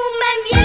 toujours.